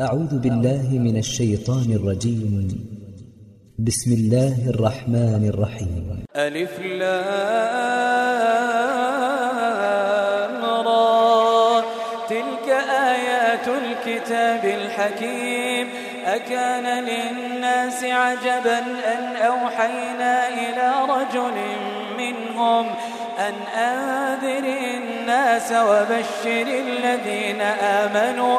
أعوذ بالله من الشيطان الرجيم. بسم الله الرحمن الرحيم. ألف لام را. تلك آيات الكتاب الحكيم. أكان للناس عجبا أن أوحينا إلى رجل منهم أن أنذر الناس وبشر الذين آمنوا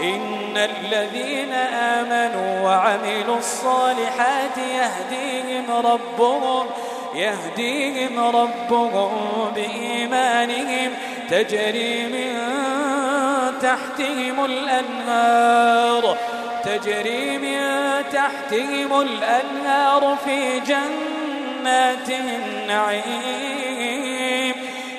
إن الذين آمنوا وعملوا الصالحات يهديهم ربهم يهديهم ربهم بإيمانهم تجري من تحتهم الأنهار تجري من تحتهم الأنهار في جنات النعيم.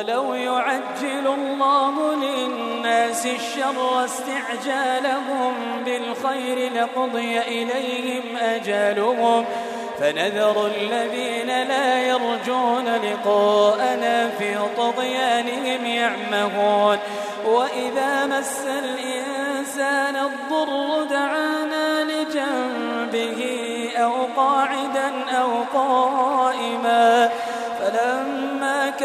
ولو يعجل الله للناس الشر استعجالهم بالخير لقضي إليهم أجلهم فنذر الذين لا يرجون لقاءنا في طغيانهم يعمهون. وإذا مس الإنسان الضر دعانا لجنبه أو قاعدا أو قائما.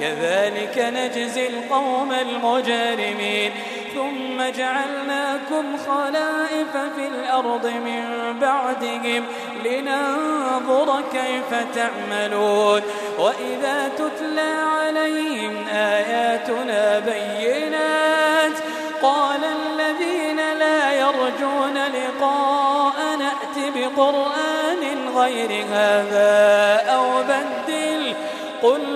كذلك نجزي القوم المجرمين. ثم جعلناكم خلائف في الأرض من بعدهم لننظر كيف تعملون. وإذا تتلى عليهم آياتنا بينات قال الذين لا يرجون لقاء نأت بقرآن غير هذا أو بدل قل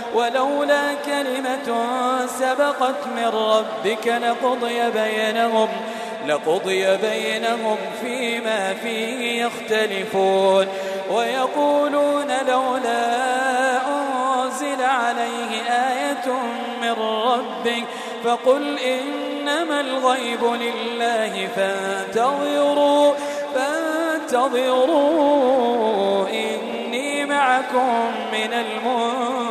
ولولا كلمة سبقت من ربك لقضي بينهم لقضي بينهم فيما فيه يختلفون. ويقولون لولا أنزل عليه آية من ربك فقل إنما الغيب لله فانتظروا فانتظروا إني معكم من المنتظرين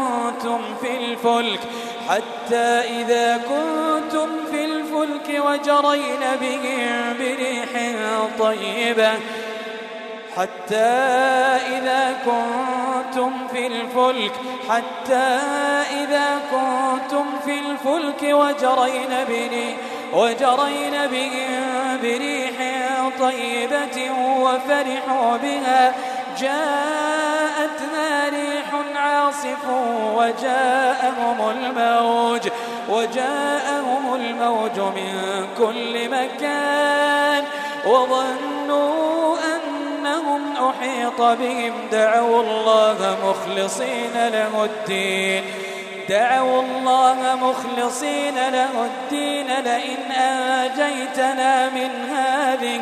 في الفلك حتى إذا كنتم في الفلك وجرين بهم بريح طيبة حتى إذا كنتم في الفلك حتى إذا كنتم في الفلك وجرين بريح وجرين بهم بريح طيبة وفرحوا بها ريح عاصف وجاءهم الموج وجاءهم الموج من كل مكان وظنوا أنهم أحيط بهم دعوا الله مخلصين له الدين. دعوا الله مخلصين له الدين لئن أنجيتنا من هذه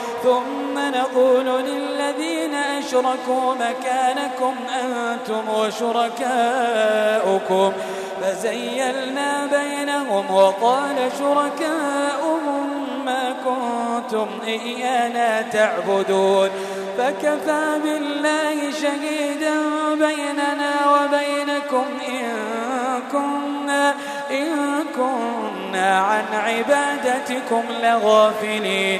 ثم نقول للذين أشركوا مكانكم أنتم وشركاؤكم. فزيلنا بينهم وقال شركاؤهم ما كنتم إيانا تعبدون. فكفى بالله شهيدا بيننا وبينكم إن كنا, إن كنا عن عبادتكم لغافلين.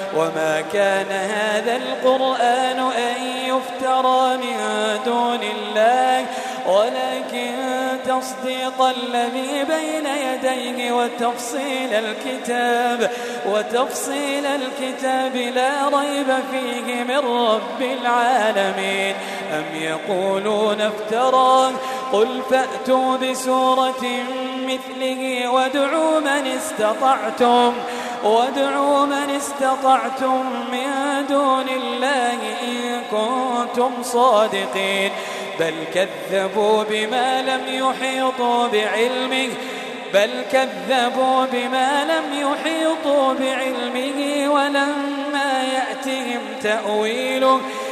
وما كان هذا القرآن أن يفترى من دون الله ولكن تصديق الذي بين يديه وتفصيل الكتاب وتفصيل الكتاب لا ريب فيه من رب العالمين. أم يقولون افتراه؟ قل فأتوا بسورة مثله وادعوا من استطعتم. وادعوا من استطعتم من دون الله إن كنتم صادقين. بل كذبوا بما لم يحيطوا بعلمه بل كذبوا بما لم يحيطوا بعلمه ولما يأتهم تأويله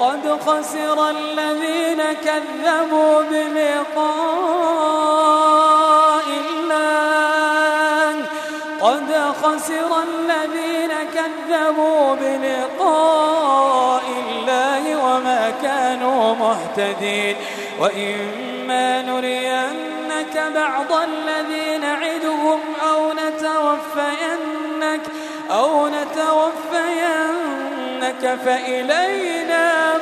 قد خسر الذين كذبوا بلقاء الله. قد خسر الذين كذبوا بلقاء الله وما كانوا مهتدين. وإما نرينك بعض الذي نعدهم أو نتوفينك أو نتوفينك فإلينا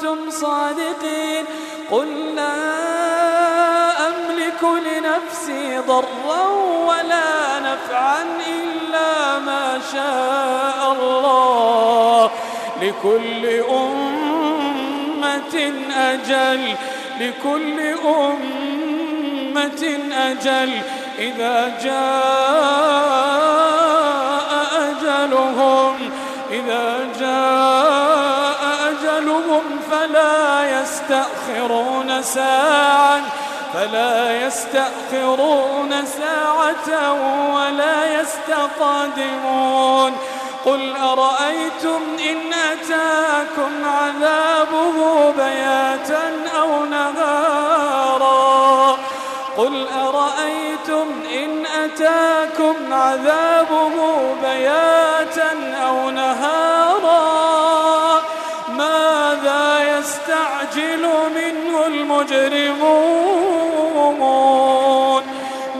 كنتم صادقين. قل لا أملك لنفسي ضرا ولا نفعا إلا ما شاء الله. لكل أمة أجل لكل أمة أجل. إذا جاء أجلهم إذا جاء يستأخرون ساعة فلا يستأخرون ساعة ولا يستقدمون. قل أرأيتم إن أتاكم عذابه بياتا أو نهارا؟ قل أرأيتم إن أتاكم عذابه بياتا أو نهارا؟ يستعجل منه المجرمون؟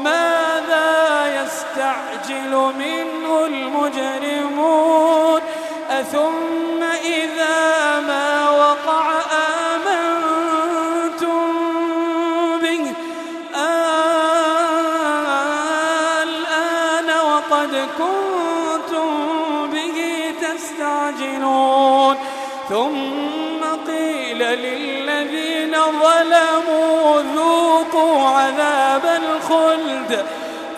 ماذا يستعجل منه المجرمون؟ أثم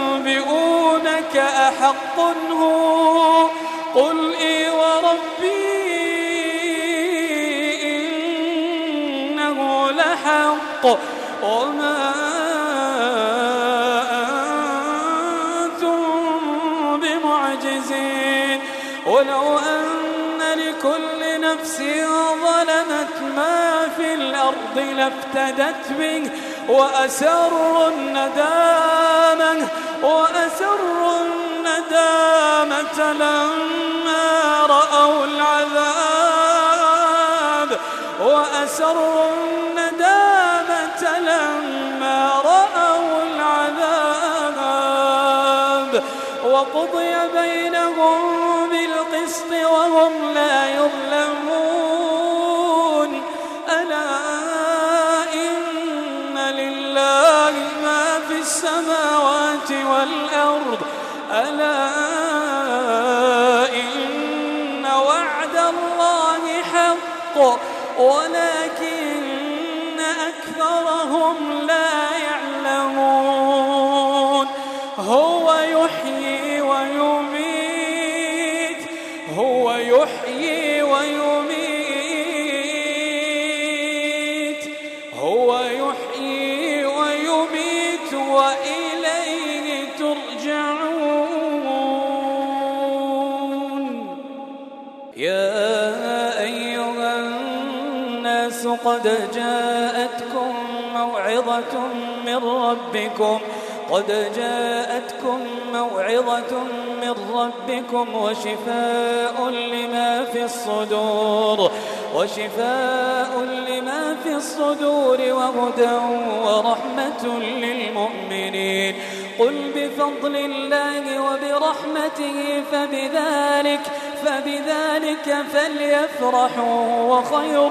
ويستنبئونك أحق هو قل إي وربي إنه لحق وما أنتم بمعجزين ولو أن لكل نفس ظلمت ما في الأرض لافتدت به وأسروا الندامة وأسروا الندامة لما رأوا العذاب. وأسروا الندامة لما رأوا العذاب. وقضي بينهم بالقسط وهم لا يظلمون. والأرض. ألا إن وعد الله حق ولكن أكثرهم لا يعلمون. هو قد جاءتكم موعظة من ربكم قد جاءتكم موعظة من ربكم وشفاء لما في الصدور وشفاء لما في الصدور وهدى ورحمة للمؤمنين. قل بفضل الله وبرحمته فبذلك فبذلك فليفرحوا وخير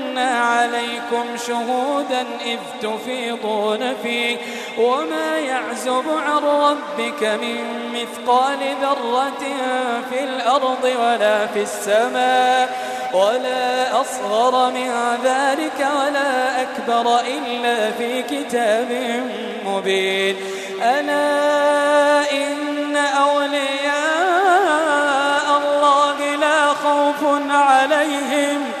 كنا عليكم شهودا إذ تفيضون فيه وما يعزب عن ربك من مثقال ذرة في الأرض ولا في السماء ولا أصغر من ذلك ولا أكبر إلا في كتاب مبين. ألا إن أولياء الله لا خوف عليهم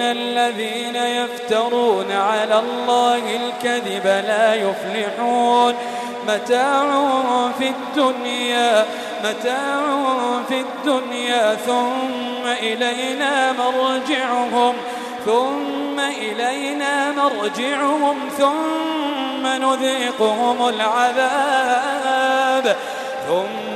الذين يفترون على الله الكذب لا يفلحون متاع في الدنيا متاع في الدنيا ثم إلينا مرجعهم ثم إلينا مرجعهم ثم نذيقهم العذاب ثم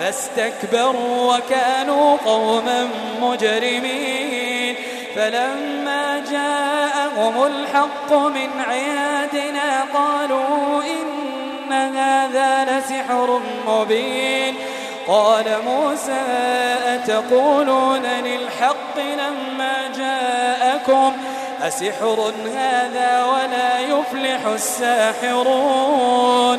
فاستكبروا وكانوا قوما مجرمين. فلما جاءهم الحق من عندنا قالوا إن هذا لسحر مبين. قال موسى أتقولون للحق لما جاءكم؟ أسحر هذا ولا يفلح الساحرون.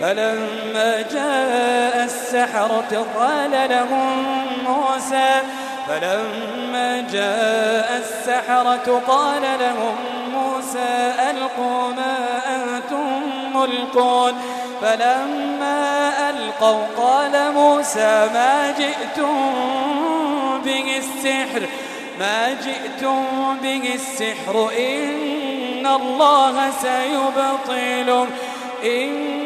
فلما جاء السحرة قال لهم موسى فلما جاء السحرة قال لهم موسى ألقوا ما أنتم ملقون. فلما ألقوا قال موسى ما جئتم به السحر ما جئتم به السحر إن الله سيبطله إن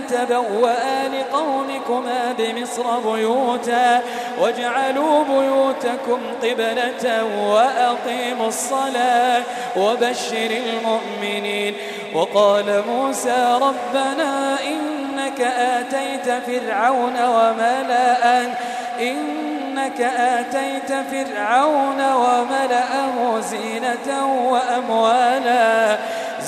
تبوأ لقومكما بمصر بيوتا واجعلوا بيوتكم قبلة وأقيموا الصلاة وبشر المؤمنين. وقال موسى ربنا إنك آتيت فرعون وملأ إنك آتيت فرعون وملأه زينة وأموالا.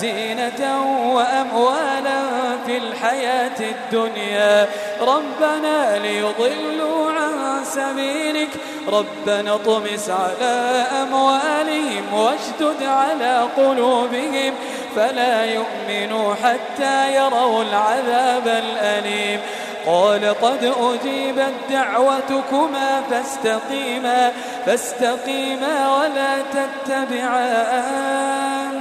زينة وأموالا في الحياة الدنيا. ربنا ليضلوا عن سبيلك. ربنا طمس على أموالهم واشدد على قلوبهم. فلا يؤمنوا حتى يروا العذاب الأليم. قال قد أجيبت دعوتكما فاستقيما فاستقيما ولا تتبعان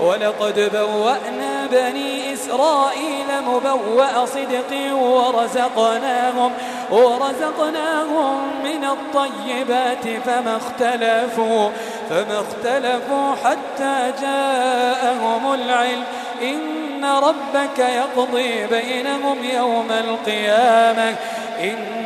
ولقد بوأنا بني إسرائيل مبوأ صدق ورزقناهم ورزقناهم من الطيبات فما اختلفوا فما اختلفوا حتى جاءهم العلم. إن ربك يقضي بينهم يوم القيامة. إن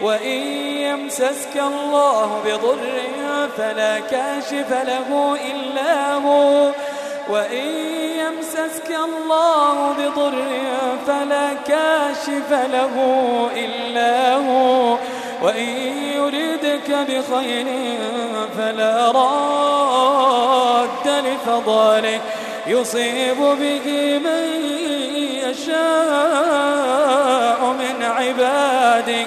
وإن يمسسك الله بضر فلا كاشف له إلا هو. وإن يمسسك الله بضر فلا كاشف له إلا هو. وإن يريدك بخير فلا راد لفضله. يصيب به من يشاء من عباده.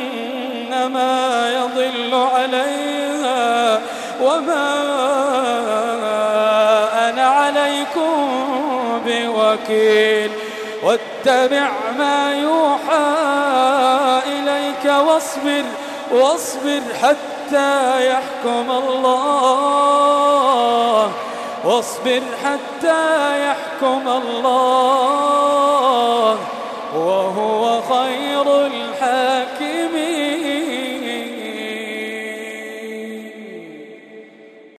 يضل عليها وما أنا عليكم بوكيل. واتبع ما يوحى إليك واصبر واصبر حتى يحكم الله. واصبر حتى يحكم الله. وهو خير